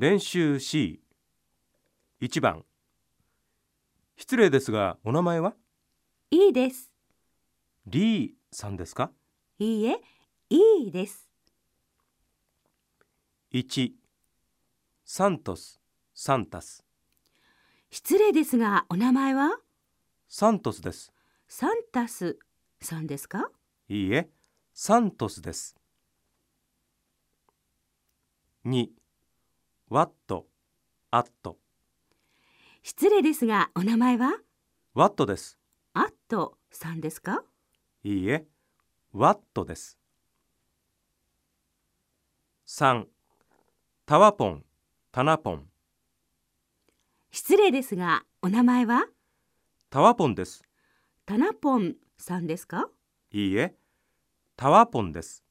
練習 C 1番。失礼ですがお名前は？いいです。リーさんですか？いいえ、いいです。1サントス。サンタス。失礼ですが、お名前は？サントスです。サンタスさんですか？いいえサントスです。2ワットアット失礼ですが、お名前は？ワットです。アットさんですか？いいえ。ワットです。3タワポン。タナポン。失礼ですが、お名前は？タワポンです。タナポンさんですか？いいえ。タワポンです